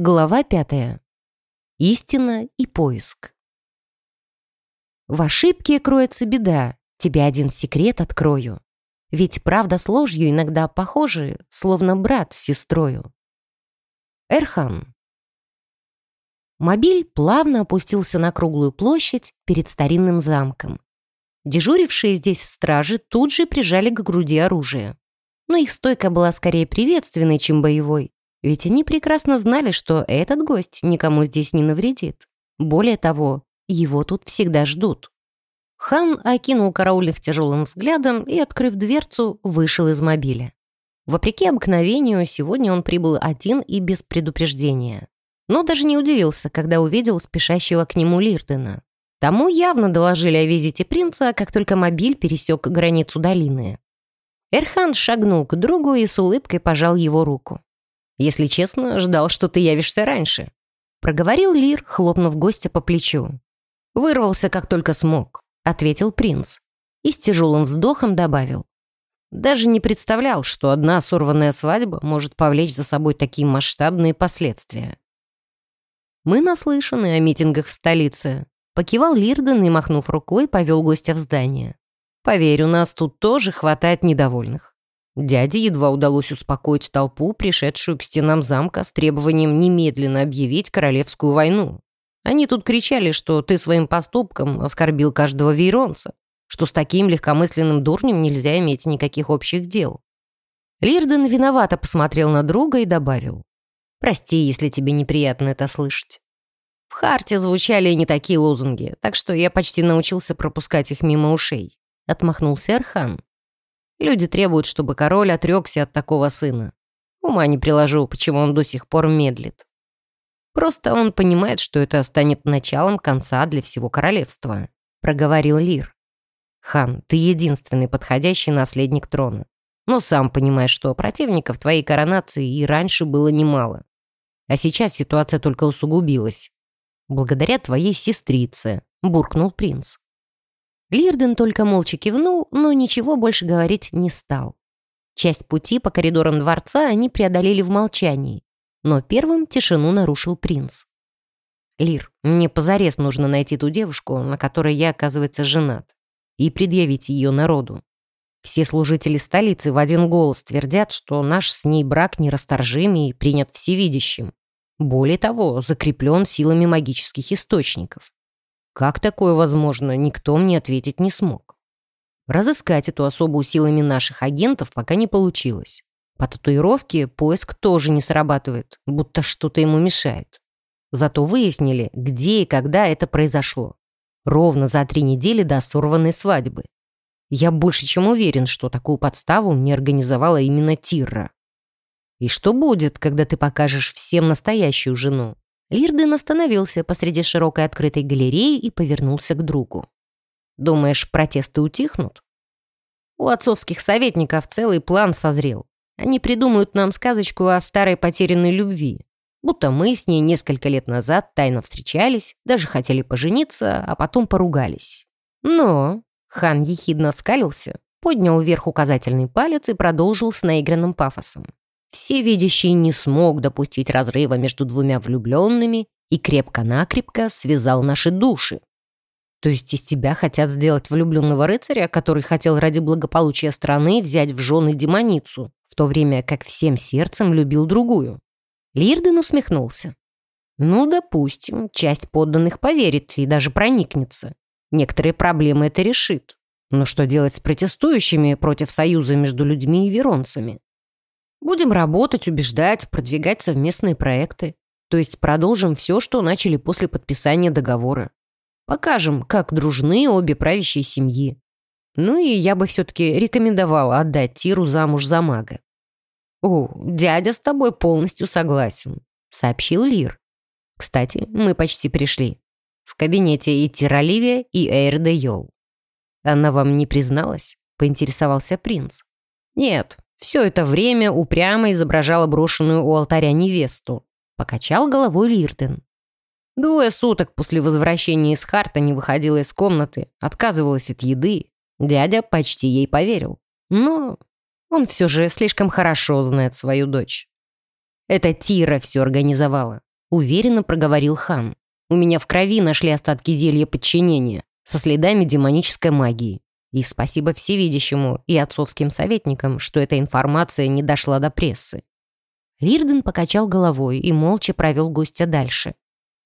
Глава пятая. Истина и поиск. В ошибке кроется беда, тебе один секрет открою. Ведь правда с ложью иногда похожи, словно брат с сестрою. Эрхан. Мобиль плавно опустился на круглую площадь перед старинным замком. Дежурившие здесь стражи тут же прижали к груди оружие. Но их стойка была скорее приветственной, чем боевой. Ведь они прекрасно знали, что этот гость никому здесь не навредит. Более того, его тут всегда ждут. Хан окинул караульных тяжелым взглядом и, открыв дверцу, вышел из мобиля. Вопреки обыкновению, сегодня он прибыл один и без предупреждения. Но даже не удивился, когда увидел спешащего к нему Лирдена. Тому явно доложили о визите принца, как только мобиль пересек границу долины. Эрхан шагнул к другу и с улыбкой пожал его руку. Если честно, ждал, что ты явишься раньше». Проговорил Лир, хлопнув гостя по плечу. «Вырвался, как только смог», — ответил принц. И с тяжелым вздохом добавил. «Даже не представлял, что одна сорванная свадьба может повлечь за собой такие масштабные последствия». «Мы наслышаны о митингах в столице», — покивал Лирден и, махнув рукой, повел гостя в здание. «Поверь, у нас тут тоже хватает недовольных. Дяде едва удалось успокоить толпу, пришедшую к стенам замка с требованием немедленно объявить королевскую войну. Они тут кричали, что ты своим поступком оскорбил каждого вейронца, что с таким легкомысленным дурнем нельзя иметь никаких общих дел. Лирден виновато посмотрел на друга и добавил. «Прости, если тебе неприятно это слышать». В харте звучали не такие лозунги, так что я почти научился пропускать их мимо ушей. Отмахнулся Архан. Люди требуют, чтобы король отрекся от такого сына. Ума не приложу, почему он до сих пор медлит. Просто он понимает, что это станет началом конца для всего королевства», — проговорил Лир. «Хан, ты единственный подходящий наследник трона. Но сам понимаешь, что противников твоей коронации и раньше было немало. А сейчас ситуация только усугубилась. Благодаря твоей сестрице», — буркнул принц. Лирден только молча кивнул, но ничего больше говорить не стал. Часть пути по коридорам дворца они преодолели в молчании, но первым тишину нарушил принц. «Лир, мне позарез нужно найти ту девушку, на которой я, оказывается, женат, и предъявить ее народу. Все служители столицы в один голос твердят, что наш с ней брак нерасторжим и принят всевидящим. Более того, закреплен силами магических источников. Как такое возможно, никто мне ответить не смог. Разыскать эту особу силами наших агентов пока не получилось. По татуировке поиск тоже не срабатывает, будто что-то ему мешает. Зато выяснили, где и когда это произошло. Ровно за три недели до сорванной свадьбы. Я больше чем уверен, что такую подставу мне организовала именно Тирра. И что будет, когда ты покажешь всем настоящую жену? Лирден остановился посреди широкой открытой галереи и повернулся к другу. «Думаешь, протесты утихнут?» «У отцовских советников целый план созрел. Они придумают нам сказочку о старой потерянной любви. Будто мы с ней несколько лет назад тайно встречались, даже хотели пожениться, а потом поругались. Но...» Хан ехидно скалился, поднял вверх указательный палец и продолжил с наигранным пафосом. Всевидящий не смог допустить разрыва между двумя влюбленными и крепко-накрепко связал наши души. То есть из тебя хотят сделать влюбленного рыцаря, который хотел ради благополучия страны взять в жены демоницу, в то время как всем сердцем любил другую. Лирден усмехнулся. Ну, допустим, часть подданных поверит и даже проникнется. Некоторые проблемы это решит. Но что делать с протестующими против союза между людьми и веронцами? Будем работать, убеждать, продвигать совместные проекты. То есть продолжим все, что начали после подписания договора. Покажем, как дружны обе правящие семьи. Ну и я бы все-таки рекомендовала отдать Тиру замуж за мага. «О, дядя с тобой полностью согласен», — сообщил Лир. «Кстати, мы почти пришли. В кабинете и Тираливия, и Эйр Йол». «Она вам не призналась?» — поинтересовался принц. «Нет, все это время упрямо изображала брошенную у алтаря невесту. Покачал головой Лиртен. Двое суток после возвращения из Харта не выходила из комнаты, отказывалась от еды. Дядя почти ей поверил. Но он все же слишком хорошо знает свою дочь. Это Тира все организовала. уверенно проговорил хан. «У меня в крови нашли остатки зелья подчинения со следами демонической магии. И спасибо всевидящему и отцовским советникам, что эта информация не дошла до прессы». Лирден покачал головой и молча провел гостя дальше.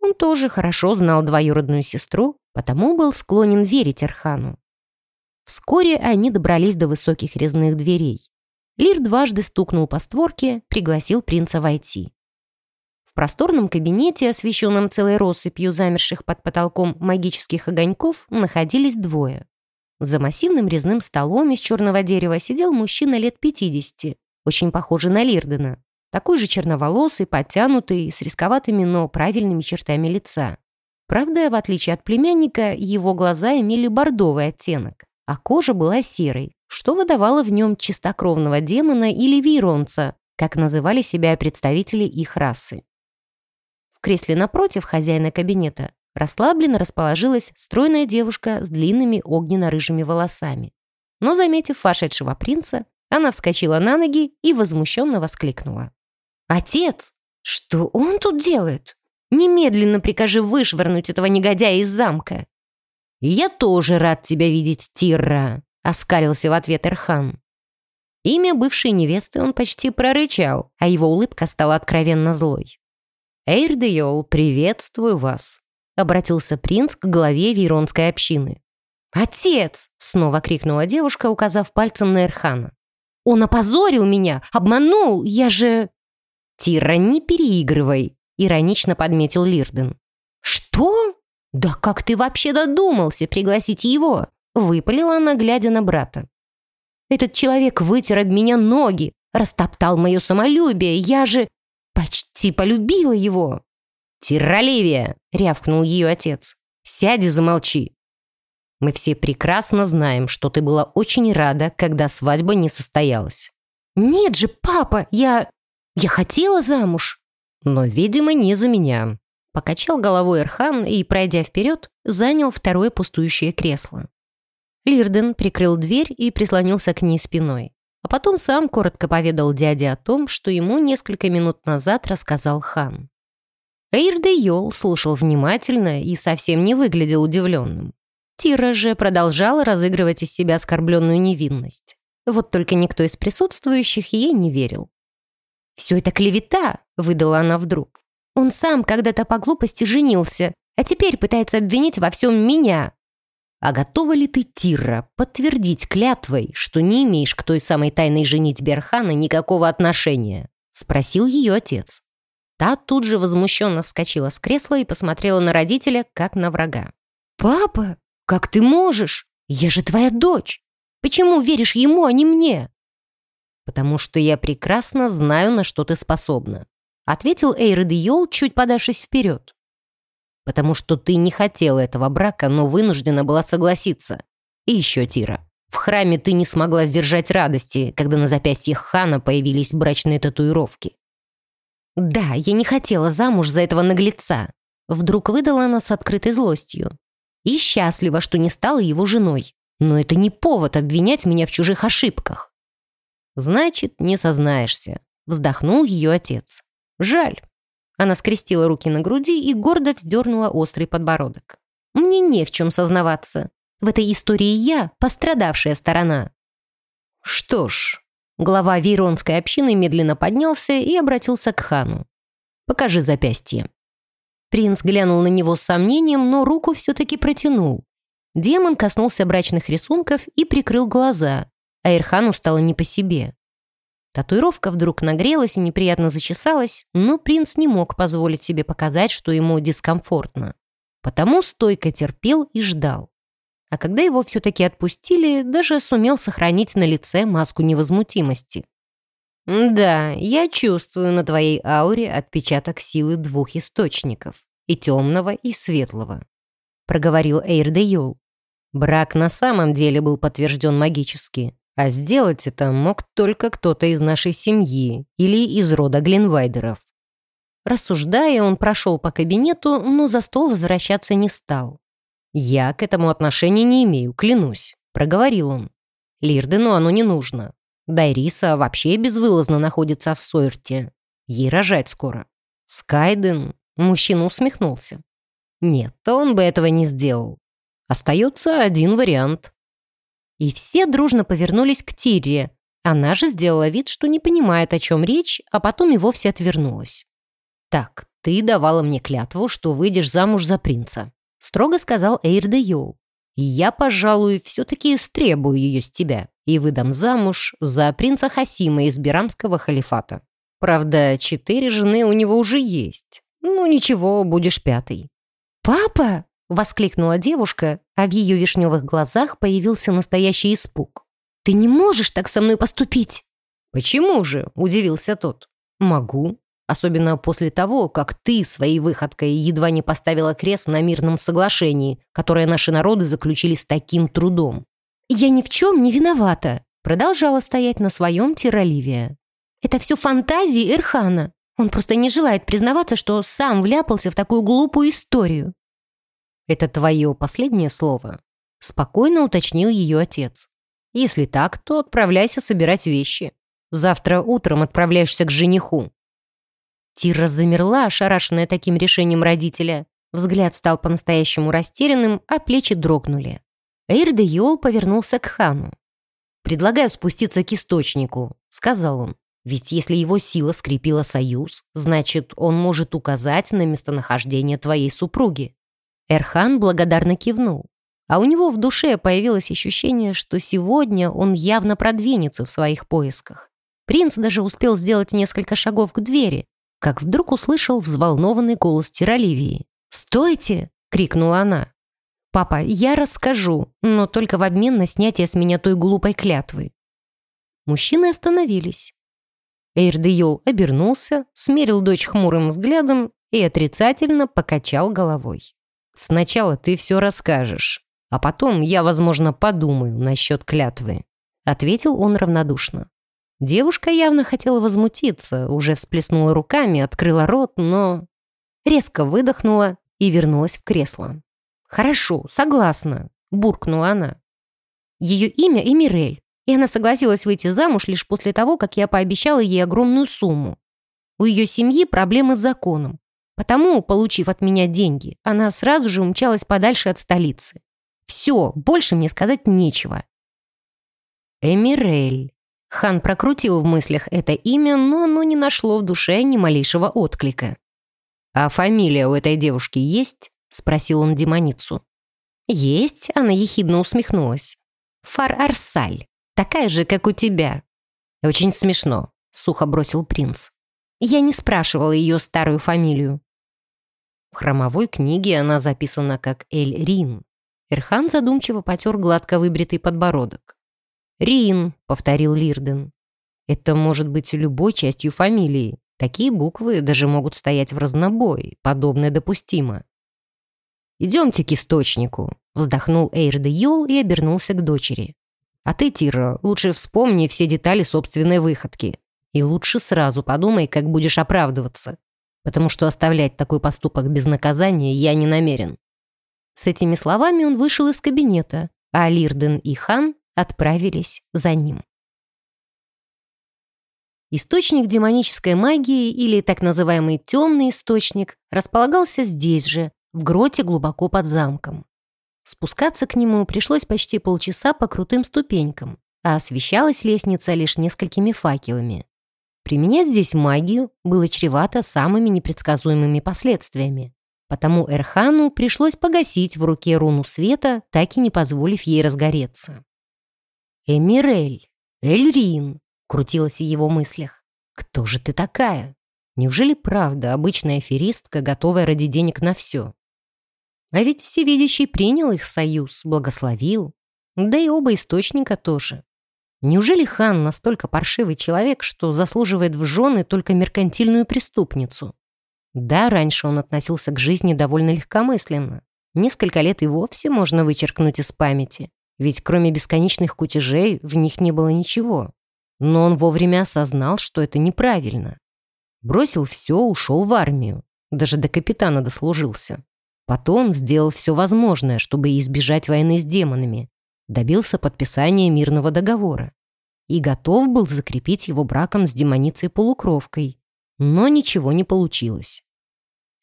Он тоже хорошо знал двоюродную сестру, потому был склонен верить Архану. Вскоре они добрались до высоких резных дверей. Лир дважды стукнул по створке, пригласил принца войти. В просторном кабинете, освещенном целой россыпью замерших под потолком магических огоньков, находились двое. За массивным резным столом из черного дерева сидел мужчина лет 50, очень похожий на Лирдена. Такой же черноволосый, подтянутый, с рисковатыми, но правильными чертами лица. Правда, в отличие от племянника, его глаза имели бордовый оттенок а кожа была серой, что выдавало в нем чистокровного демона или вейронца, как называли себя представители их расы. В кресле напротив хозяина кабинета расслабленно расположилась стройная девушка с длинными огненно-рыжими волосами. Но, заметив вошедшего принца, она вскочила на ноги и возмущенно воскликнула. «Отец, что он тут делает? Немедленно прикажи вышвырнуть этого негодяя из замка!» «Я тоже рад тебя видеть, Тирра», — оскалился в ответ Эрхан. Имя бывшей невесты он почти прорычал, а его улыбка стала откровенно злой. «Эйрдеол, приветствую вас», — обратился принц к главе вейронской общины. «Отец!» — снова крикнула девушка, указав пальцем на Эрхана. «Он опозорил меня! Обманул! Я же...» «Тира, не переигрывай!» — иронично подметил Лирден. «Что?» «Да как ты вообще додумался пригласить его?» Выпалила она, глядя на брата. «Этот человек вытер об меня ноги, растоптал мое самолюбие, я же почти полюбила его!» «Тиролевия!» — рявкнул ее отец. «Сядь и замолчи!» «Мы все прекрасно знаем, что ты была очень рада, когда свадьба не состоялась». «Нет же, папа, я... я хотела замуж!» «Но, видимо, не за меня. Покачал головой Эрхан и, пройдя вперед, занял второе пустующее кресло. Лирден прикрыл дверь и прислонился к ней спиной. А потом сам коротко поведал дяде о том, что ему несколько минут назад рассказал хан. Эйрде Йол слушал внимательно и совсем не выглядел удивленным. Тира же продолжала разыгрывать из себя оскорбленную невинность. Вот только никто из присутствующих ей не верил. «Все это клевета!» — выдала она вдруг. Он сам когда-то по глупости женился, а теперь пытается обвинить во всем меня. А готова ли ты, Тирра, подтвердить клятвой, что не имеешь к той самой тайной женить Берхана никакого отношения?» — спросил ее отец. Та тут же возмущенно вскочила с кресла и посмотрела на родителя, как на врага. «Папа, как ты можешь? Я же твоя дочь! Почему веришь ему, а не мне?» «Потому что я прекрасно знаю, на что ты способна ответил Эйред Йол, чуть подавшись вперед. «Потому что ты не хотела этого брака, но вынуждена была согласиться. И еще, Тира, в храме ты не смогла сдержать радости, когда на запястьях хана появились брачные татуировки». «Да, я не хотела замуж за этого наглеца», вдруг выдала она с открытой злостью. «И счастлива, что не стала его женой. Но это не повод обвинять меня в чужих ошибках». «Значит, не сознаешься», вздохнул ее отец. Жаль. Она скрестила руки на груди и гордо вздернула острый подбородок. Мне не в чем сознаваться. В этой истории я пострадавшая сторона. Что ж, глава Вейронской общины медленно поднялся и обратился к хану. «Покажи запястье». Принц глянул на него с сомнением, но руку все-таки протянул. Демон коснулся брачных рисунков и прикрыл глаза, а Ирхану стало не по себе. Татуировка вдруг нагрелась и неприятно зачесалась, но принц не мог позволить себе показать, что ему дискомфортно. Потому стойко терпел и ждал. А когда его все-таки отпустили, даже сумел сохранить на лице маску невозмутимости. «Да, я чувствую на твоей ауре отпечаток силы двух источников, и темного, и светлого», — проговорил Эйр Йол. Брак на самом деле был подтвержден магически, а сделать это мог только кто-то из нашей семьи или из рода Гленвайдеров. Рассуждая, он прошел по кабинету, но за стол возвращаться не стал. «Я к этому отношения не имею, клянусь», — проговорил он. «Лирдену оно не нужно. Дайриса вообще безвылазно находится в Сойрте. Ей рожать скоро. Скайден, Мужчина усмехнулся. Нет, он бы этого не сделал. Остается один вариант. И все дружно повернулись к Тирре. Она же сделала вид, что не понимает, о чем речь, а потом и вовсе отвернулась. «Так, ты давала мне клятву, что выйдешь замуж за принца», строго сказал Эйр де Йол. «И я, пожалуй, все-таки истребую ее с тебя и выдам замуж за принца Хасима из Бирамского халифата. Правда, четыре жены у него уже есть. Ну, ничего, будешь пятой». «Папа!» — воскликнула девушка, а в ее вишневых глазах появился настоящий испуг. «Ты не можешь так со мной поступить!» «Почему же?» — удивился тот. «Могу. Особенно после того, как ты своей выходкой едва не поставила крест на мирном соглашении, которое наши народы заключили с таким трудом». «Я ни в чем не виновата», — продолжала стоять на своем Тироливия. «Это все фантазии Эрхана. Он просто не желает признаваться, что сам вляпался в такую глупую историю». «Это твое последнее слово?» — спокойно уточнил ее отец. «Если так, то отправляйся собирать вещи. Завтра утром отправляешься к жениху». Тира замерла, ошарашенная таким решением родителя. Взгляд стал по-настоящему растерянным, а плечи дрогнули. Эйр Йол повернулся к хану. «Предлагаю спуститься к источнику», — сказал он. Ведь если его сила скрепила союз, значит, он может указать на местонахождение твоей супруги». Эрхан благодарно кивнул. А у него в душе появилось ощущение, что сегодня он явно продвинется в своих поисках. Принц даже успел сделать несколько шагов к двери, как вдруг услышал взволнованный голос Тироливии. «Стойте!» — крикнула она. «Папа, я расскажу, но только в обмен на снятие с меня той глупой клятвы». Мужчины остановились. Эйрдейл обернулся, смерил дочь хмурым взглядом и отрицательно покачал головой. «Сначала ты все расскажешь, а потом я, возможно, подумаю насчет клятвы», ответил он равнодушно. Девушка явно хотела возмутиться, уже всплеснула руками, открыла рот, но... Резко выдохнула и вернулась в кресло. «Хорошо, согласна», — буркнула она. Ее имя Эмирель и она согласилась выйти замуж лишь после того, как я пообещала ей огромную сумму. У ее семьи проблемы с законом. Потому, получив от меня деньги, она сразу же умчалась подальше от столицы. Все, больше мне сказать нечего. Эмирель. Хан прокрутил в мыслях это имя, но оно не нашло в душе ни малейшего отклика. «А фамилия у этой девушки есть?» — спросил он демоницу. «Есть», — она ехидно усмехнулась. «Фар-Арсаль. Такая же, как у тебя». «Очень смешно», — сухо бросил принц. «Я не спрашивала ее старую фамилию». В хромовой книге она записана как Эль Рин. Эрхан задумчиво потер гладко выбритый подбородок. «Рин», — повторил Лирден. «Это может быть любой частью фамилии. Такие буквы даже могут стоять в разнобой. Подобное допустимо». «Идемте к источнику», — вздохнул Эйр Йол и обернулся к дочери. А ты, Тира, лучше вспомни все детали собственной выходки. И лучше сразу подумай, как будешь оправдываться. Потому что оставлять такой поступок без наказания я не намерен». С этими словами он вышел из кабинета, а Лирден и Хан отправились за ним. Источник демонической магии, или так называемый темный источник, располагался здесь же, в гроте глубоко под замком. Спускаться к нему пришлось почти полчаса по крутым ступенькам, а освещалась лестница лишь несколькими факелами. Применять здесь магию было чревато самыми непредсказуемыми последствиями. Потому Эрхану пришлось погасить в руке руну света, так и не позволив ей разгореться. «Эмирель, Эльрин», — крутилась в его мыслях. «Кто же ты такая? Неужели правда обычная аферистка, готовая ради денег на все?» А ведь Всевидящий принял их союз, благословил. Да и оба источника тоже. Неужели хан настолько паршивый человек, что заслуживает в жены только меркантильную преступницу? Да, раньше он относился к жизни довольно легкомысленно. Несколько лет и вовсе можно вычеркнуть из памяти, ведь кроме бесконечных кутежей в них не было ничего. Но он вовремя осознал, что это неправильно. Бросил все, ушел в армию. Даже до капитана дослужился. Потом сделал все возможное, чтобы избежать войны с демонами. Добился подписания мирного договора. И готов был закрепить его браком с демоницей-полукровкой. Но ничего не получилось.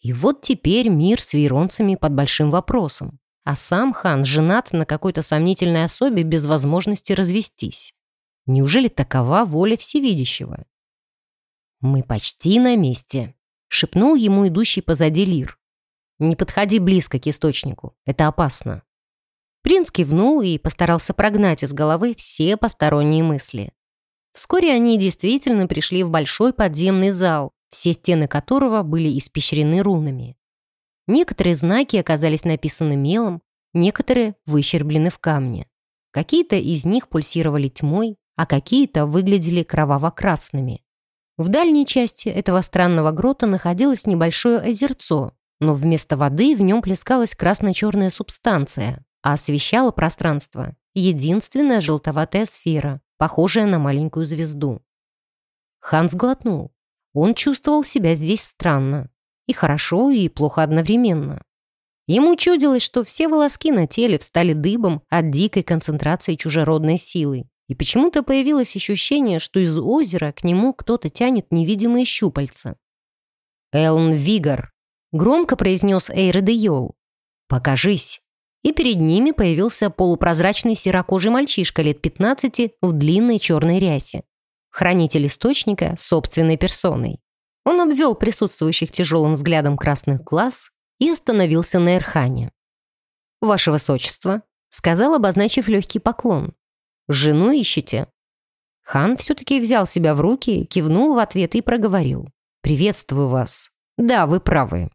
И вот теперь мир с вейронцами под большим вопросом. А сам хан женат на какой-то сомнительной особе без возможности развестись. Неужели такова воля всевидящего? «Мы почти на месте», — шепнул ему идущий позади Лир. «Не подходи близко к источнику, это опасно». Принц кивнул и постарался прогнать из головы все посторонние мысли. Вскоре они действительно пришли в большой подземный зал, все стены которого были испещрены рунами. Некоторые знаки оказались написаны мелом, некоторые выщерблены в камне. Какие-то из них пульсировали тьмой, а какие-то выглядели кроваво-красными. В дальней части этого странного грота находилось небольшое озерцо, но вместо воды в нем плескалась красно-черная субстанция, а освещала пространство единственная желтоватая сфера, похожая на маленькую звезду. Ханс глотнул. Он чувствовал себя здесь странно. И хорошо, и плохо одновременно. Ему чудилось, что все волоски на теле встали дыбом от дикой концентрации чужеродной силы. И почему-то появилось ощущение, что из озера к нему кто-то тянет невидимые щупальца. «Элн Вигар», — громко произнес Эйр. «Покажись». И перед ними появился полупрозрачный серокожий мальчишка лет 15 в длинной черной рясе хранитель источника собственной персоной. Он обвел присутствующих тяжелым взглядом красных глаз и остановился на Эрхане. «Ваше Высочество», — сказал, обозначив легкий поклон. «Жену ищете?» Хан все-таки взял себя в руки, кивнул в ответ и проговорил. «Приветствую вас. Да, вы правы.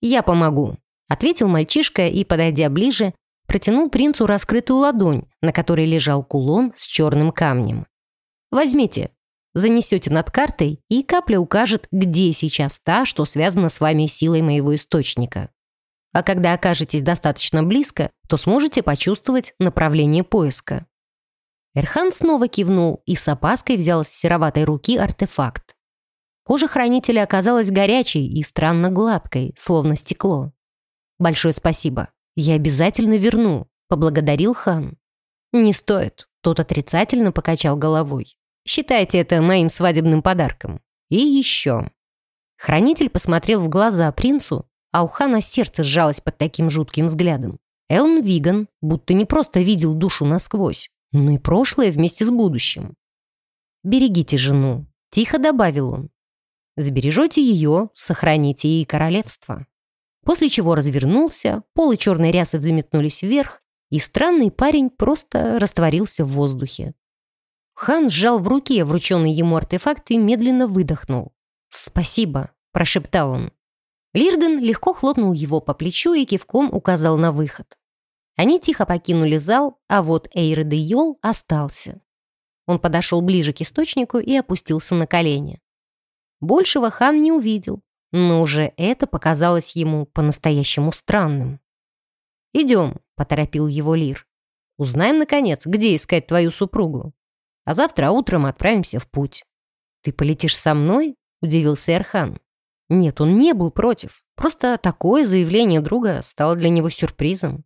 Я помогу», — ответил мальчишка и, подойдя ближе, протянул принцу раскрытую ладонь, на которой лежал кулон с черным камнем. Возьмите. Занесете над картой, и капля укажет, где сейчас та, что связана с вами силой моего источника. А когда окажетесь достаточно близко, то сможете почувствовать направление поиска. Эрхан снова кивнул и с опаской взял с сероватой руки артефакт. Кожа хранителя оказалась горячей и странно гладкой, словно стекло. «Большое спасибо. Я обязательно верну», — поблагодарил хан. «Не стоит. Тот отрицательно покачал головой. «Считайте это моим свадебным подарком. И еще». Хранитель посмотрел в глаза принцу, а у Хана сердце сжалось под таким жутким взглядом. Элн Виган будто не просто видел душу насквозь, но и прошлое вместе с будущим. «Берегите жену», — тихо добавил он. «Сбережете ее, сохраните ей королевство». После чего развернулся, полы черной рясы взметнулись вверх, и странный парень просто растворился в воздухе. Хан сжал в руке врученный ему артефакт и медленно выдохнул. «Спасибо», – прошептал он. Лирден легко хлопнул его по плечу и кивком указал на выход. Они тихо покинули зал, а вот Эйр де Йол остался. Он подошел ближе к источнику и опустился на колени. Большего хан не увидел, но уже это показалось ему по-настоящему странным. «Идем», — поторопил его Лир. «Узнаем, наконец, где искать твою супругу. А завтра утром отправимся в путь». «Ты полетишь со мной?» — удивился Эрхан. Нет, он не был против. Просто такое заявление друга стало для него сюрпризом.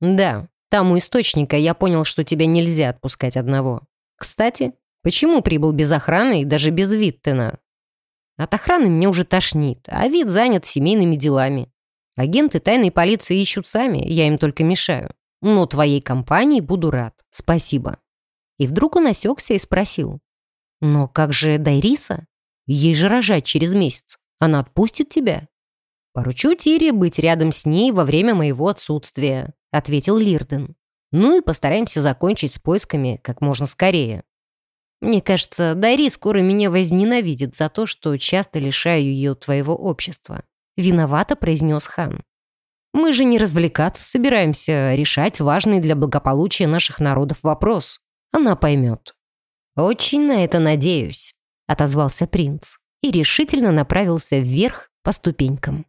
«Да, там у источника я понял, что тебя нельзя отпускать одного. Кстати, почему прибыл без охраны и даже без Виттена? От охраны мне уже тошнит, а вид занят семейными делами. Агенты тайной полиции ищут сами, я им только мешаю. Но твоей компании буду рад. Спасибо». И вдруг он осекся и спросил. «Но как же Дайриса? Ей же рожать через месяц. Она отпустит тебя?» «Поручу Тире быть рядом с ней во время моего отсутствия», — ответил Лирден. «Ну и постараемся закончить с поисками как можно скорее». «Мне кажется, Дайри скоро меня возненавидит за то, что часто лишаю ее твоего общества. Виновато произнес хан. Мы же не развлекаться собираемся, а решать важный для благополучия наших народов вопрос. Она поймет. Очень на это надеюсь, отозвался принц и решительно направился вверх по ступенькам.